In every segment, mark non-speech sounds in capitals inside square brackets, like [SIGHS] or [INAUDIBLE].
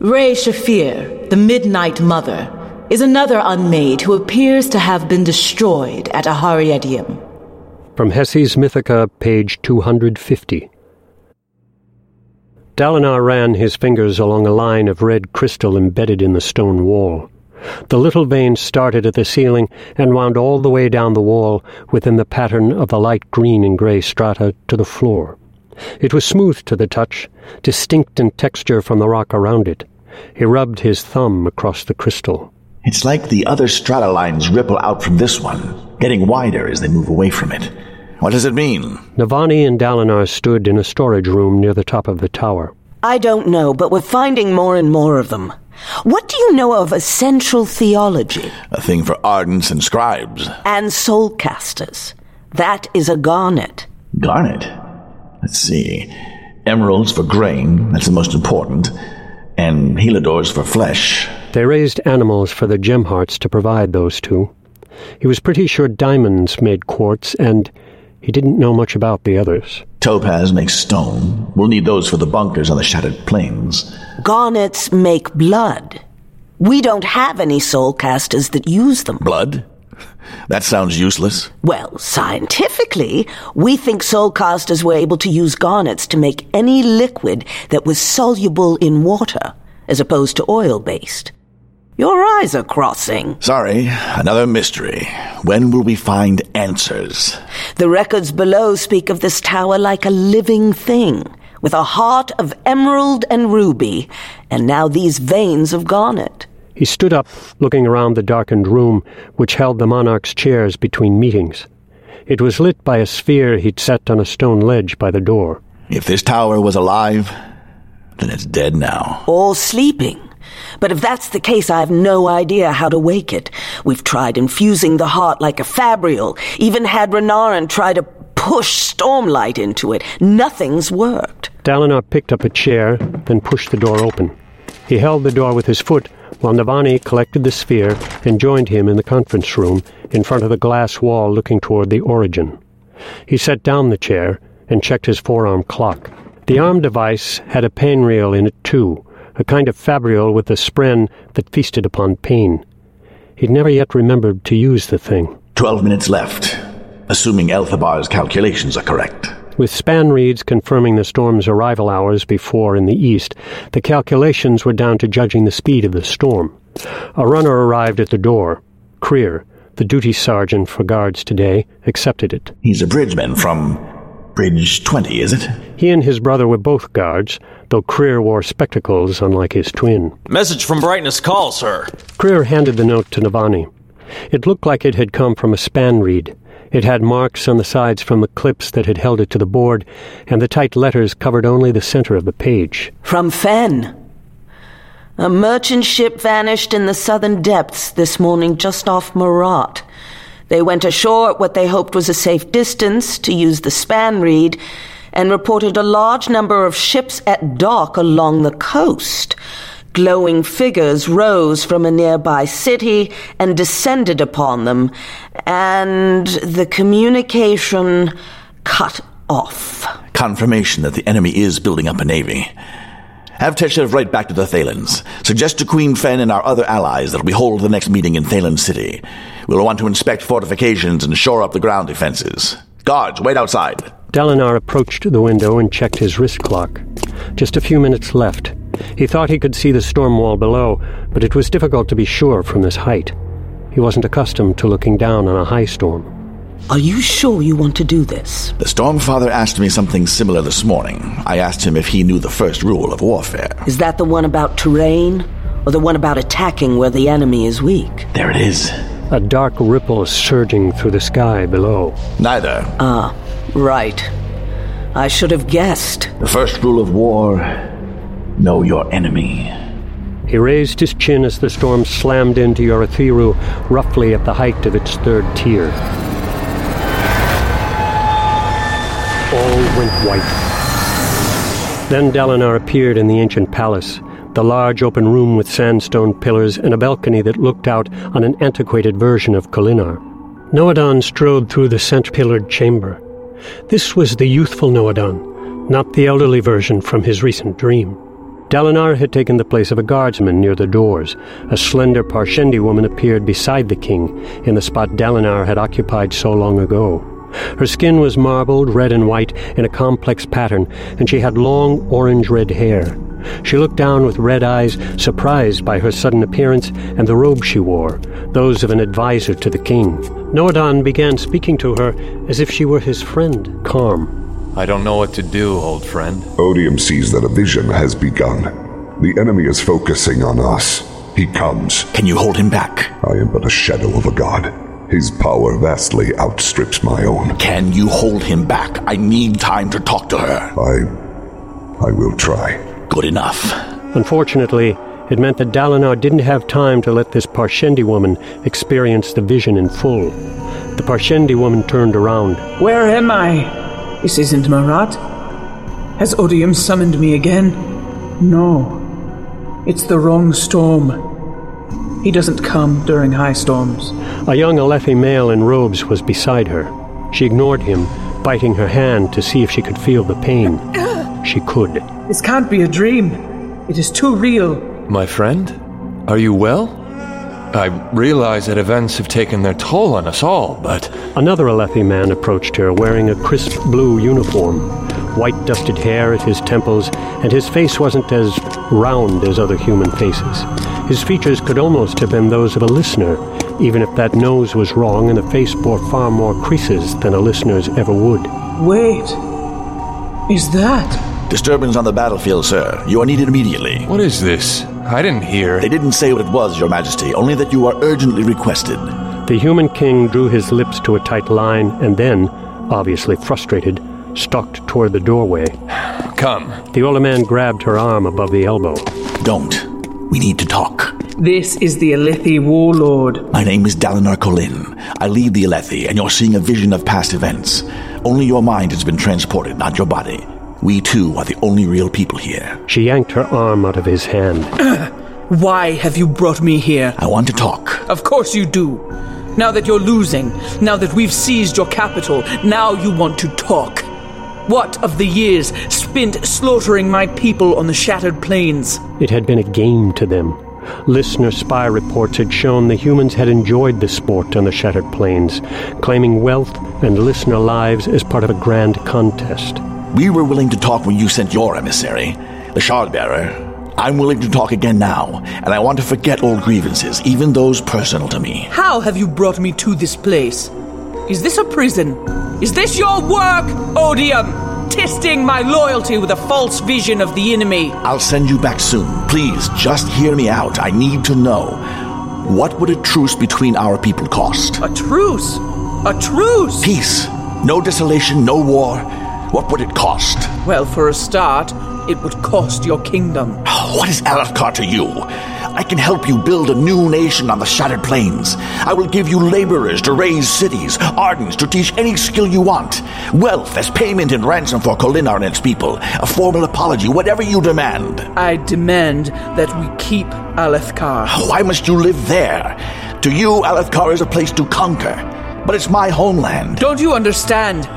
Re-Shephir, the Midnight Mother, is another unmade who appears to have been destroyed at Aharietiam. From Hessi's Mythica, page 250. Dalinar ran his fingers along a line of red crystal embedded in the stone wall. The little veins started at the ceiling and wound all the way down the wall within the pattern of the light green and grey strata to the floor. It was smooth to the touch, distinct in texture from the rock around it. He rubbed his thumb across the crystal. It's like the other strata lines ripple out from this one, getting wider as they move away from it. What does it mean? Navani and Dalinar stood in a storage room near the top of the tower. I don't know, but we're finding more and more of them. What do you know of essential theology? A thing for ardents and scribes. And soulcasters. That is a garnet. Garnet? Let's see. Emeralds for grain, that's the most important. And heliodors for flesh. They raised animals for the gem hearts to provide those two. He was pretty sure diamonds made quartz, and he didn't know much about the others. Topaz makes stone. We'll need those for the bunkers on the shattered plains. Garnets make blood. We don't have any soul casters that use them. Blood? That sounds useless. Well, scientifically, we think soul casters were able to use garnets to make any liquid that was soluble in water, as opposed to oil based. Your eyes are crossing. Sorry, another mystery. When will we find answers? The records below speak of this tower like a living thing, with a heart of emerald and ruby, and now these veins of garnet. He stood up, looking around the darkened room, which held the monarch's chairs between meetings. It was lit by a sphere he'd set on a stone ledge by the door. If this tower was alive, then it's dead now. Or sleeping. But if that's the case, I have no idea how to wake it. We've tried infusing the heart like a fabrial, even had Renarin try to push stormlight into it. Nothing's worked. Dalinar picked up a chair, then pushed the door open. He held the door with his foot while Navani collected the sphere and joined him in the conference room in front of the glass wall looking toward the origin. He set down the chair and checked his forearm clock. The arm device had a painrial in it, too, a kind of fabrial with a spren that feasted upon pain. He'd never yet remembered to use the thing. Twelve minutes left, assuming Elthebar's calculations are correct. With span reeds confirming the storm's arrival hours before in the east, the calculations were down to judging the speed of the storm. A runner arrived at the door. Creer, the duty sergeant for guards today, accepted it. He's a bridgeman from Bridge 20, is it? He and his brother were both guards, though Creer wore spectacles unlike his twin. Message from Brightness Call, sir. Creer handed the note to Navani. It looked like it had come from a span reed. It had marks on the sides from the clips that had held it to the board, and the tight letters covered only the center of the page. From Fen. A merchant ship vanished in the southern depths this morning just off Marat. They went ashore at what they hoped was a safe distance to use the span reed, and reported a large number of ships at dock along the coast. Glowing figures rose from a nearby city and descended upon them, and the communication cut off. Confirmation that the enemy is building up a navy. Have Teshev write back to the Thaylens. Suggest to Queen Fen and our other allies that we hold the next meeting in Thaylen City. We'll want to inspect fortifications and shore up the ground defenses. Guards, wait outside. Dalinar approached the window and checked his wrist clock. Just a few minutes left. He thought he could see the storm wall below, but it was difficult to be sure from this height. He wasn't accustomed to looking down on a high storm. Are you sure you want to do this? The Stormfather asked me something similar this morning. I asked him if he knew the first rule of warfare. Is that the one about terrain? Or the one about attacking where the enemy is weak? There it is. A dark ripple surging through the sky below. Neither. Ah, right. I should have guessed. The first rule of war know your enemy. He raised his chin as the storm slammed into Urithiru, roughly at the height of its third tier. All went white. Then Dalinar appeared in the ancient palace, the large open room with sandstone pillars and a balcony that looked out on an antiquated version of Kholinar. Nohadon strode through the cent-pillared chamber. This was the youthful Nohadon, not the elderly version from his recent dream. Dalinar had taken the place of a guardsman near the doors. A slender Parshendi woman appeared beside the king, in the spot Dalinar had occupied so long ago. Her skin was marbled, red and white, in a complex pattern, and she had long orange-red hair. She looked down with red eyes, surprised by her sudden appearance and the robe she wore, those of an adviser to the king. Nohadon began speaking to her as if she were his friend, calm. I don't know what to do, old friend. Odium sees that a vision has begun. The enemy is focusing on us. He comes. Can you hold him back? I am but a shadow of a god. His power vastly outstrips my own. Can you hold him back? I need time to talk to her. I. I will try. Good enough. Unfortunately, it meant that Dalinar didn't have time to let this Parshendi woman experience the vision in full. The Parshendi woman turned around. Where am I? This isn't Marat. Has Odium summoned me again? No. It's the wrong storm. He doesn't come during high storms. A young Alethi male in robes was beside her. She ignored him, biting her hand to see if she could feel the pain. She could. This can't be a dream. It is too real. My friend? Are you well? I realize that events have taken their toll on us all, but. Another Alethi man approached her wearing a crisp blue uniform, white dusted hair at his temples, and his face wasn't as round as other human faces. His features could almost have been those of a listener, even if that nose was wrong and the face bore far more creases than a listener's ever would. Wait. Is that? Disturbance on the battlefield, sir. You are needed immediately. What is this? I didn't hear. They didn't say what it was, Your Majesty, only that you are urgently requested. The human king drew his lips to a tight line and then, obviously frustrated, stalked toward the doorway. [SIGHS] Come. The older man grabbed her arm above the elbow. Don't. We need to talk. This is the Alethi warlord. My name is Dalinar Kholin. I lead the Alethi, and you're seeing a vision of past events. Only your mind has been transported, not your body. We too are the only real people here. She yanked her arm out of his hand. [CLEARS THROAT] Why have you brought me here? I want to talk. Of course you do. Now that you're losing, now that we've seized your capital, now you want to talk. What of the years spent slaughtering my people on the shattered plains? It had been a game to them. Listener spy reports had shown the humans had enjoyed the sport on the shattered plains, claiming wealth and listener lives as part of a grand contest. We were willing to talk when you sent your emissary, the Shardbearer. I'm willing to talk again now, and I want to forget old grievances, even those personal to me. How have you brought me to this place? Is this a prison? Is this your work, Odium? Testing my loyalty with a false vision of the enemy. I'll send you back soon. Please, just hear me out. I need to know. What would a truce between our people cost? A truce? A truce? Peace. No desolation, no war. What would it cost? Well, for a start, it would cost your kingdom. What is Alethkar to you? I can help you build a new nation on the shattered plains. I will give you laborers to raise cities, ardents to teach any skill you want, wealth as payment and ransom for Kholinar and its people, a formal apology, whatever you demand. I demand that we keep Alethkar. Why must you live there? To you, Alethkar is a place to conquer, but it's my homeland. Don't you understand?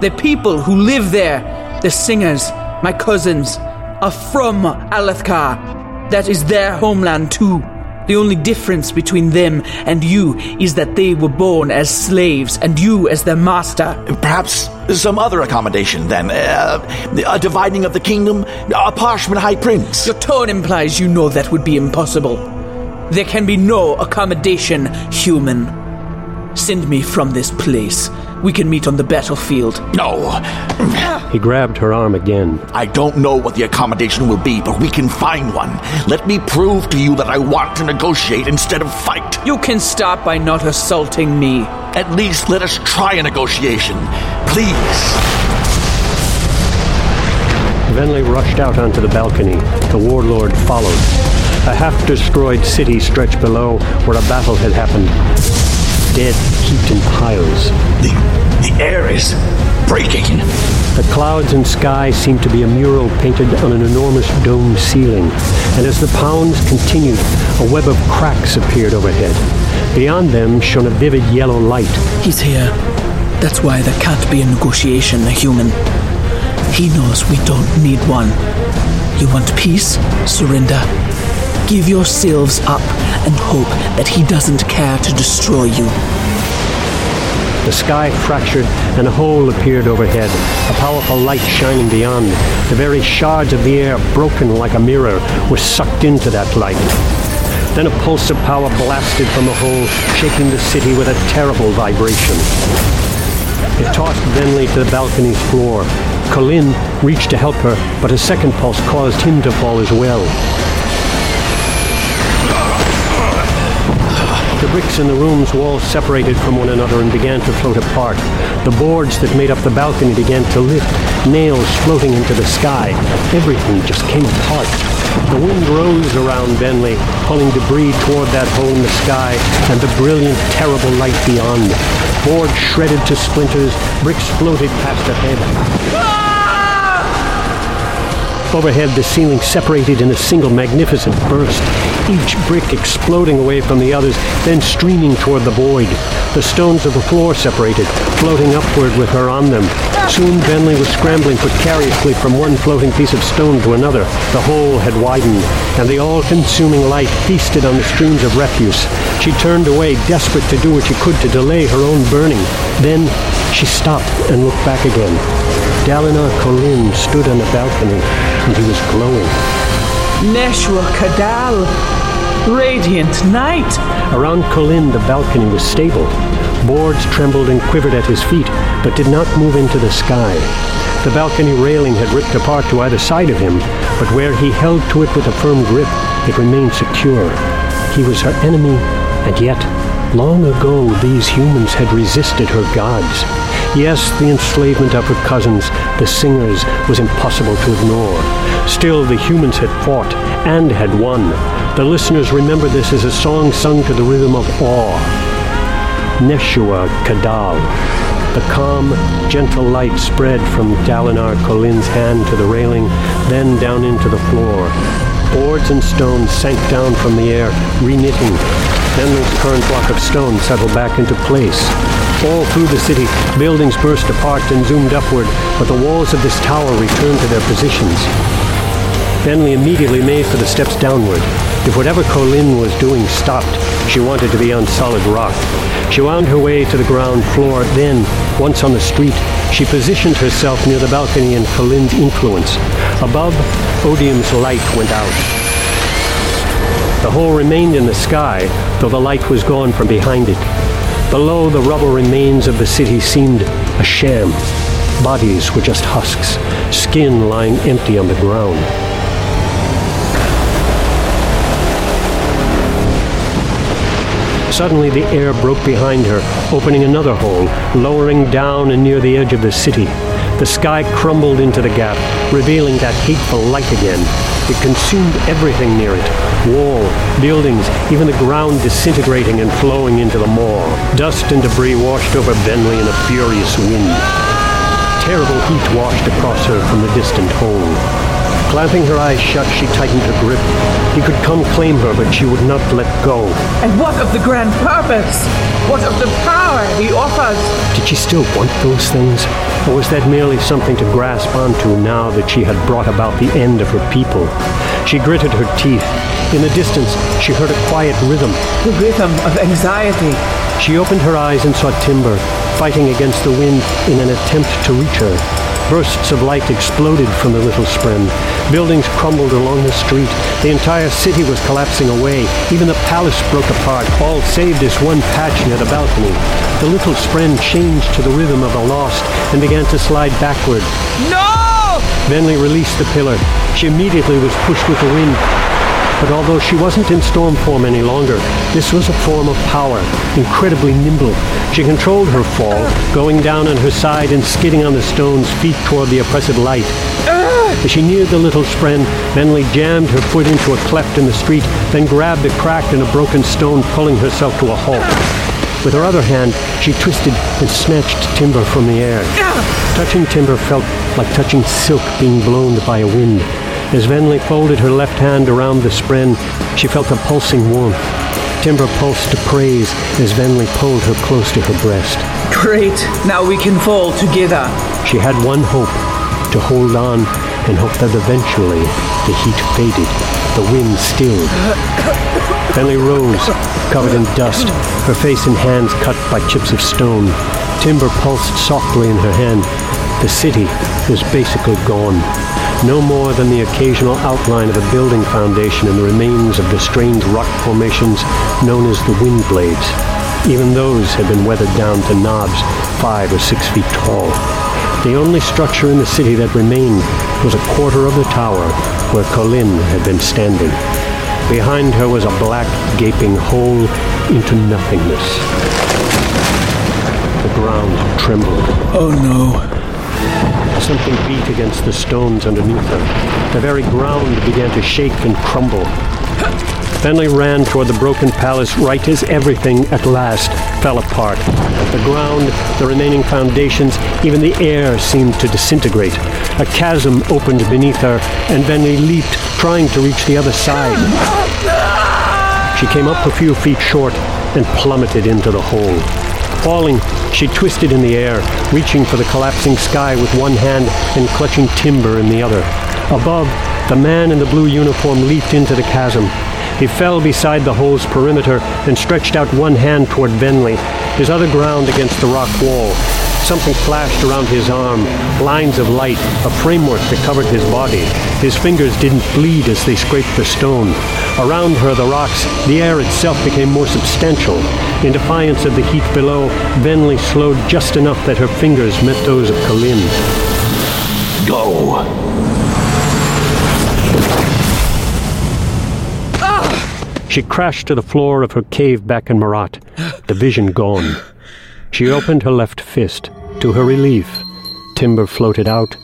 The people who live there, the singers, my cousins, are from Alethkar. That is their homeland too. The only difference between them and you is that they were born as slaves and you as their master. Perhaps some other accommodation then. Uh, a dividing of the kingdom, a Parshendi high prince. Your tone implies you know that would be impossible. There can be no accommodation, human. Send me from this place. We can meet on the battlefield. No. He grabbed her arm again. I don't know what the accommodation will be, but we can find one. Let me prove to you that I want to negotiate instead of fight. You can start by not assaulting me. At least let us try a negotiation. Please. Venli rushed out onto the balcony. The warlord followed. A half destroyed city stretched below where a battle had happened dead heaped in piles. The, the air is breaking. The clouds and sky seemed to be a mural painted on an enormous dome ceiling, and as the pounds continued, a web of cracks appeared overhead. Beyond them shone a vivid yellow light. He's here. That's why there can't be a negotiation, a human. He knows we don't need one. You want peace? Surrender. Give yourselves up and hope that he doesn't care to destroy you. The sky fractured and a hole appeared overhead, a powerful light shining beyond. The very shards of the air, broken like a mirror, were sucked into that light. Then a pulse of power blasted from the hole, shaking the city with a terrible vibration. It tossed Venli to the balcony's floor. Kholin reached to help her, but a second pulse caused him to fall as well. The bricks in the room's walls separated from one another and began to float apart. The boards that made up the balcony began to lift, nails floating into the sky. Everything just came apart. The wind rose around Venli, pulling debris toward that hole in the sky and the brilliant, terrible light beyond. Boards shredded to splinters, bricks floated past her head. Overhead, the ceiling separated in a single magnificent burst, each brick exploding away from the others, then streaming toward the void. The stones of the floor separated, floating upward with her on them. Soon Venli was scrambling precariously from one floating piece of stone to another. The hole had widened, and the all-consuming light feasted on the streams of refuse. She turned away, desperate to do what she could to delay her own burning. Then she stopped and looked back again. Dalinar Kholin stood on the balcony, and he was glowing. Neshua Kadal, radiant knight. Around Kholin the balcony was stable. Boards trembled and quivered at his feet, but did not move into the sky. The balcony railing had ripped apart to either side of him, but where he held to it with a firm grip, it remained secure. He was her enemy, and yet, long ago, these humans had resisted her gods. Yes, the enslavement of her cousins, the singers, was impossible to ignore. Still, the humans had fought and had won. The listeners remember this as a song sung to the rhythm of awe. Neshua Kadal. The calm, gentle light spread from Dalinar Kholin's hand to the railing, then down into the floor. Boards and stones sank down from the air, reknitting. Then the current block of stone settled back into place. All through the city, buildings burst apart and zoomed upward, but the walls of this tower returned to their positions. Venli immediately made for the steps downward. If whatever Kholin was doing stopped, she wanted to be on solid rock. She wound her way to the ground floor, then, once on the street, she positioned herself near the balcony in Kholin's influence. Above, Odium's light went out. The hole remained in the sky, though the light was gone from behind it. Below, the rubble remains of the city seemed a sham. Bodies were just husks, skin lying empty on the ground. Suddenly, the air broke behind her, opening another hole, lowering down and near the edge of the city. The sky crumbled into the gap, revealing that hateful light again. It consumed everything near it wall, buildings, even the ground disintegrating and flowing into the maw. Dust and debris washed over Venli in a furious wind. Terrible heat washed across her from the distant hole. Clamping her eyes shut, she tightened her grip. He could come claim her, but she would not let go. And what of the grand purpose? What of the power he offers? Did she still want those things? Or was that merely something to grasp onto now that she had brought about the end of her people? She gritted her teeth. In the distance, she heard a quiet rhythm. The rhythm of anxiety. She opened her eyes and saw Timber, fighting against the wind in an attempt to reach her. Bursts of light exploded from the little spren. Buildings crumbled along the street. The entire city was collapsing away. Even the palace broke apart, all save this one patch near the balcony. The little spren changed to the rhythm of the lost and began to slide backward. No! Venli released the pillar. She immediately was pushed with the wind. But although she wasn't in storm form any longer, this was a form of power, incredibly nimble. She controlled her fall, going down on her side and skidding on the stones, feet toward the oppressive light. As she neared the little spren, Venli jammed her foot into a cleft in the street, then grabbed a crack in a broken stone, pulling herself to a halt. With her other hand, she twisted and snatched timber from the air. Touching timber felt like touching silk being blown by a wind. As Venli folded her left hand around the spren, she felt a pulsing warmth. Timber pulsed to praise as Venli pulled her close to her breast. Great. Now we can fall together. She had one hope. to hold on and hope that eventually the heat faded, the wind stilled. [COUGHS] Venli rose, covered in dust, her face and hands cut by chips of stone. Timber pulsed softly in her hand. The city was basically gone. No more than the occasional outline of a building foundation and the remains of the strange rock formations known as the wind blades. Even those had been weathered down to knobs five or six feet tall. The only structure in the city that remained was a quarter of the tower where Kholin had been standing. Behind her was a black, gaping hole into nothingness. The ground trembled. Oh no. Something beat against the stones underneath them. The very ground began to shake and crumble. Venli ran toward the broken palace right as everything at last fell apart. The ground, the remaining foundations, even the air seemed to disintegrate. A chasm opened beneath her, and Venli leaped, trying to reach the other side. She came up a few feet short and plummeted into the hole. Falling, she twisted in the air, reaching for the collapsing sky with one hand and clutching timber in the other. Above, the man in the blue uniform leaped into the chasm. He fell beside the hole's perimeter and stretched out one hand toward Venli, his other ground against the rock wall. Something flashed around his arm, lines of light, a framework that covered his body. His fingers didn't bleed as they scraped the stone. Around her, the rocks, the air itself became more substantial. In defiance of the heat below, Venli slowed just enough that her fingers met those of Kholin. Go! Ah! She crashed to the floor of her cave back in Marat, the vision gone. She opened her left fist. To her relief, timber floated out,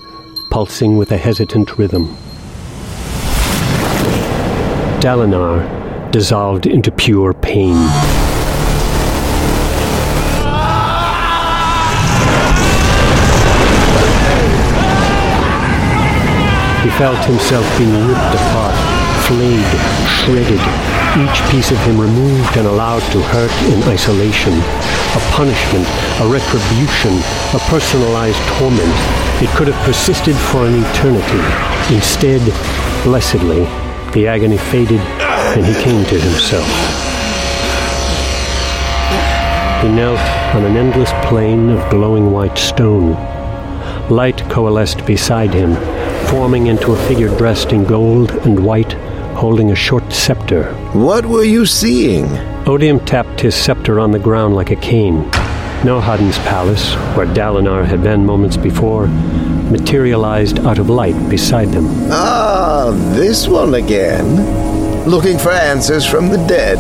pulsing with a hesitant rhythm. Dalinar dissolved into pure pain. He felt himself being ripped apart, flayed, shredded, each piece of him removed and allowed to hurt in isolation. A punishment, a retribution, a personalized torment. It could have persisted for an eternity. Instead, blessedly, the agony faded and he came to himself. He knelt on an endless plain of glowing white stone. Light coalesced beside him, forming into a figure dressed in gold and white holding a short scepter. What were you seeing? Odium tapped his scepter on the ground like a cane. Nohadon's palace, where Dalinar had been moments before, materialized out of light beside them. Ah, this one again. Looking for answers from the dead.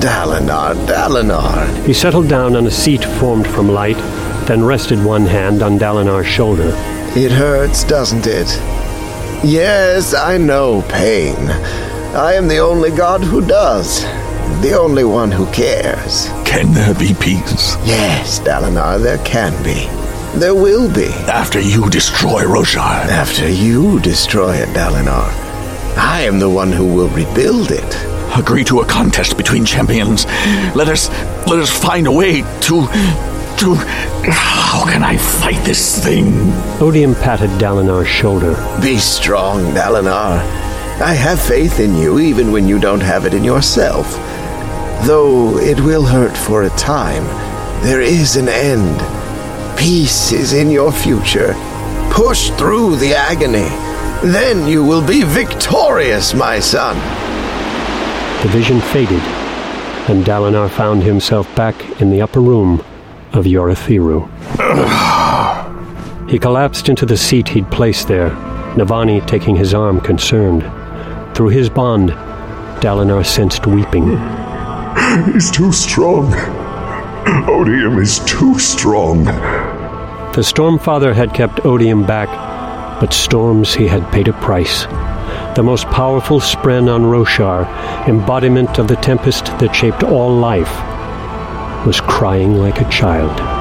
Dalinar, Dalinar. He settled down on a seat formed from light, then rested one hand on Dalinar's shoulder. It hurts, doesn't it? Yes, I know pain. I am the only god who does. The only one who cares. Can there be peace? Yes, Dalinar, there can be. There will be. After you destroy Roshar. After you destroy it, Dalinar. I am the one who will rebuild it. Agree to a contest between champions. Let us let us find a way to to how can I fight this thing? Odium patted Dalinar's shoulder. Be strong, Dalinar. I have faith in you even when you don't have it in yourself. Though it will hurt for a time, there is an end. Peace is in your future. Push through the agony. Then you will be victorious, my son. The vision faded, and Dalinar found himself back in the upper room of Urithiru. he collapsed into the seat he'd placed there, Navani taking his arm concerned. Through his bond, Dalinar sensed weeping. He's too strong. Odium is too strong. The Stormfather had kept Odium back, but storms he had paid a price. The most powerful spren on Roshar, embodiment of the tempest that shaped all life, was crying like a child.